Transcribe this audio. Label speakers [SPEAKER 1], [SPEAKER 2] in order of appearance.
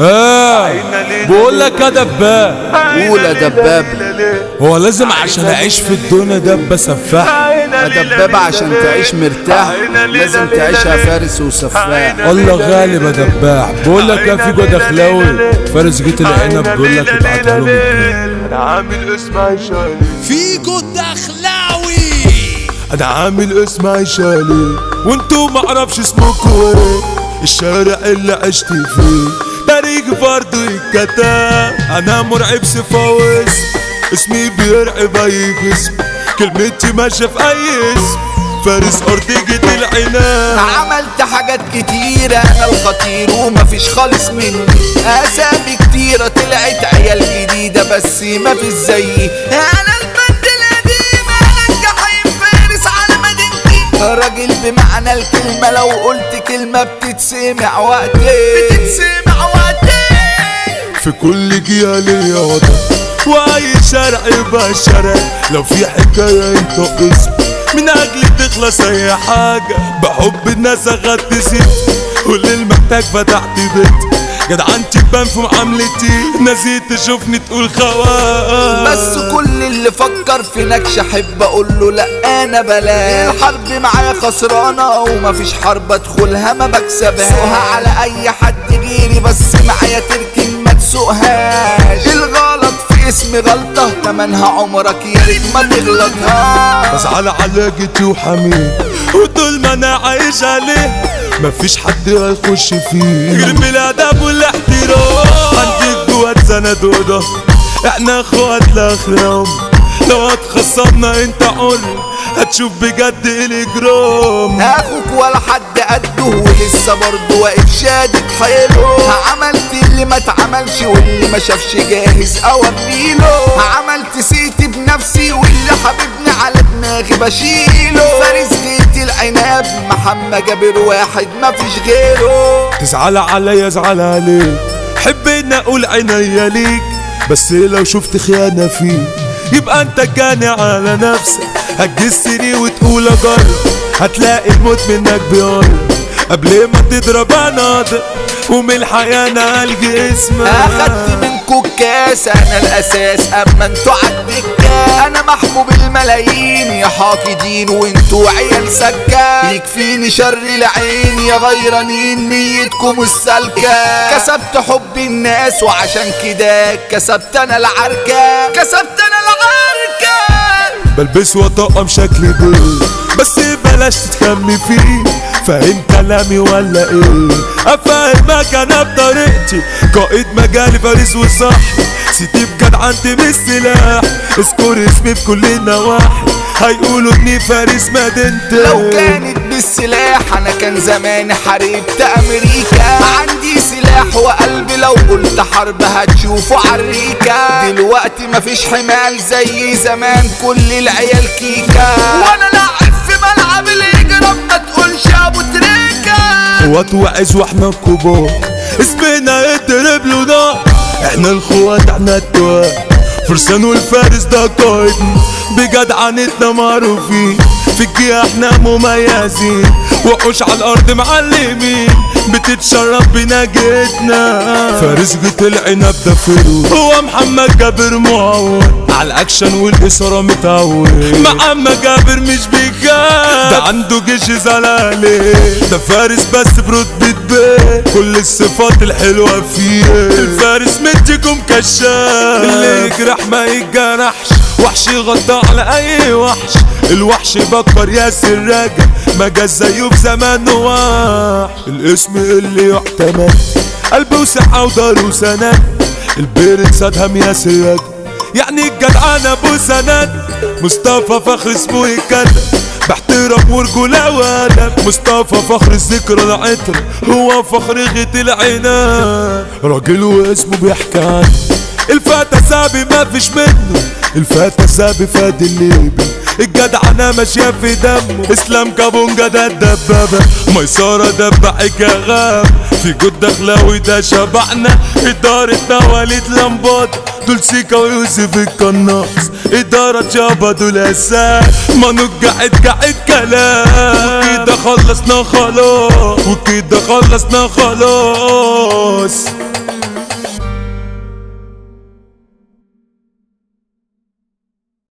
[SPEAKER 1] ها. بقول لك يا دباب.
[SPEAKER 2] قول يا دباب.
[SPEAKER 1] هو لازم عشان أعيش في الدنيا دبة سفاح.
[SPEAKER 2] يا دباب عشان تعيش مرتاح لازم تعيشها فارس وسفاح.
[SPEAKER 1] الله غالب يا دباح بقول لك يا فيجو دخلاوي. فارس جيت العنب بيقول لك ابعتها له.
[SPEAKER 3] أنا عامل اسم عشاني
[SPEAKER 1] فيجو دخلاوي. أنا عامل اسم عشالي وانتو معرفش اسمكوا إيه. الشارع اللي عشت فيه. تاريخ برضه يتكتب أنا مرعب سفاوس. اسمي بيرعب أي جسم كلمتي ماشيه في أي اسم. فارس ارضية العناب
[SPEAKER 2] عملت حاجات كتيرة. أنا الخطير ومفيش خالص مني. أسامي كتيرة طلعت عيال جديدة بس مفيش زيي. أنا البنت القديمة أنا الجحيم فارس على مدينتي. راجل بمعنى الكلمة لو قلت كلمة بتتسمع وقتي بتتسمع وقتي
[SPEAKER 1] في كل جهة ليا وضع واي شارع يبقى شارع لو في حكاية اسم من أجل تخلص أي حاجة بحب الناس اخدت ست واللي محتاج فتحت بيت جدعنتي تبان في معاملتي نسيت تشوفني تقول خواف
[SPEAKER 2] بس كل اللي فكر في نكش أحب أقول له لا أنا بلاش. الحرب معايا خسرانة ومفيش حرب أدخلها ما بكسبهاش. سوها على أي حد غيري بس معايا تركن ما تسوقهاش الغلط في اسمي غلطة تمنها عمرك يا ريت ما تغلطهاش
[SPEAKER 1] بزعل على جيتي وحميد وطول ما أنا عايش عليه مفيش حد هيخش فيه. غير بالادب والاحترام عندك جوات سند وده إحنا أخوات لاخر لو هتخصمنا أنت حر هتشوف بجد الإجرام.
[SPEAKER 2] أخوك ولا حد قده ولسه برضه واقف شادد حيله عملت اللي ما اتعملش واللي ما شافش جاهز اوريله عملت سيتي بنفسي واللي حبيبني على دماغي بشيله. فارس غيتي العناب محمد جابر واحد مفيش غيره.
[SPEAKER 1] تزعل عليا ازعل عليك. حب إن أقول عينيا ليك بس لو شفت خيانة فيك يبقى أنت جاني على نفسك. هتجسني وتقول اجرب هتلاقي الموت منك بيقرب قبل ما تضرب اناضر ومن الحياة أنا الجي اسمك
[SPEAKER 2] أخدت منكو الكاس أنا الأساس أما أنتوا عالدكة أنا محبوب الملايين يا حاقدين وانتوا عيال سكة. يكفيني شر العين يا غيرانين نيتكم السالكة كسبت حب الناس وعشان كده كسبت أنا العركة. كسبت أنا العركة.
[SPEAKER 1] بلبس وطقم شكل بيه بس بلاش تتكمي فيه. فاهم كلامي ولا إيه؟ أفهمك أنا بطريقتي. قائد مجالي فارس وصح. سيتي بجدعنتي بالسلاح. اذكر اسمي في كل النواحي. هيقولوا إني فارس مدينتي.
[SPEAKER 2] لو كانت بالسلاح أنا كان زمان حاربت أمريكا. عندي سلاح وقلبي لو قلت حرب هتشوفوا عريكة. دلوقتي مفيش حمال زي زمان كل العيال كيكا وأنا لاعب في ملعب الهجرة ما تقولش أبو تريكة.
[SPEAKER 1] اخوات وعز وإحنا الكبار اسمنا يضرب له نار. إحنا الخوات إحنا التواب فرسان والفارس ده قائدنا بجدعنتنا معروفين. في الجهة إحنا مميزين وحوش على الأرض معلمين. بتتشرف بنجدنا فارس جيت العنب ده فلوس. هو محمد جابر معود على الأكشن والإثارة متعود. محمد جابر مش بيخاف. ده عنده جيش زلالي ده فارس بس برتبة بيه كل الصفات الحلوة فيه. الفارس مديكم كشاف. اللي يجرح ما يتجرحش. وحش غطى على أي وحش. الوحش بكر ياسر راجع ما جاش زيه في زمان وحش الاسم اللي يعتمد قلبه وسعة ودار وسند البيرت سادهم ياسر راجع يعني الجدعان أبو سند مصطفى فخر اسمه يتكلم باحترام ورجولة وادب مصطفى فخر الذكرى العطر. هو فخر غيت العناد راجل واسمه بيحكي عنه. الفتى سابي ما فيش منه. الفتى سابي فاد الليبي الجدع أنا ماشية في دمه. إسلام كابونجا ده الدبابة ميسارة دبعك يا غاب. في جود دخلاوي ده شبعنا. ادارتنا وليد لمبات دول سيكا ويوسف القناص. إدارة جابا دول أساس. ما نقعد قاعد كلام. وكده خلصنا خلاص. وكده خلصنا خلاص.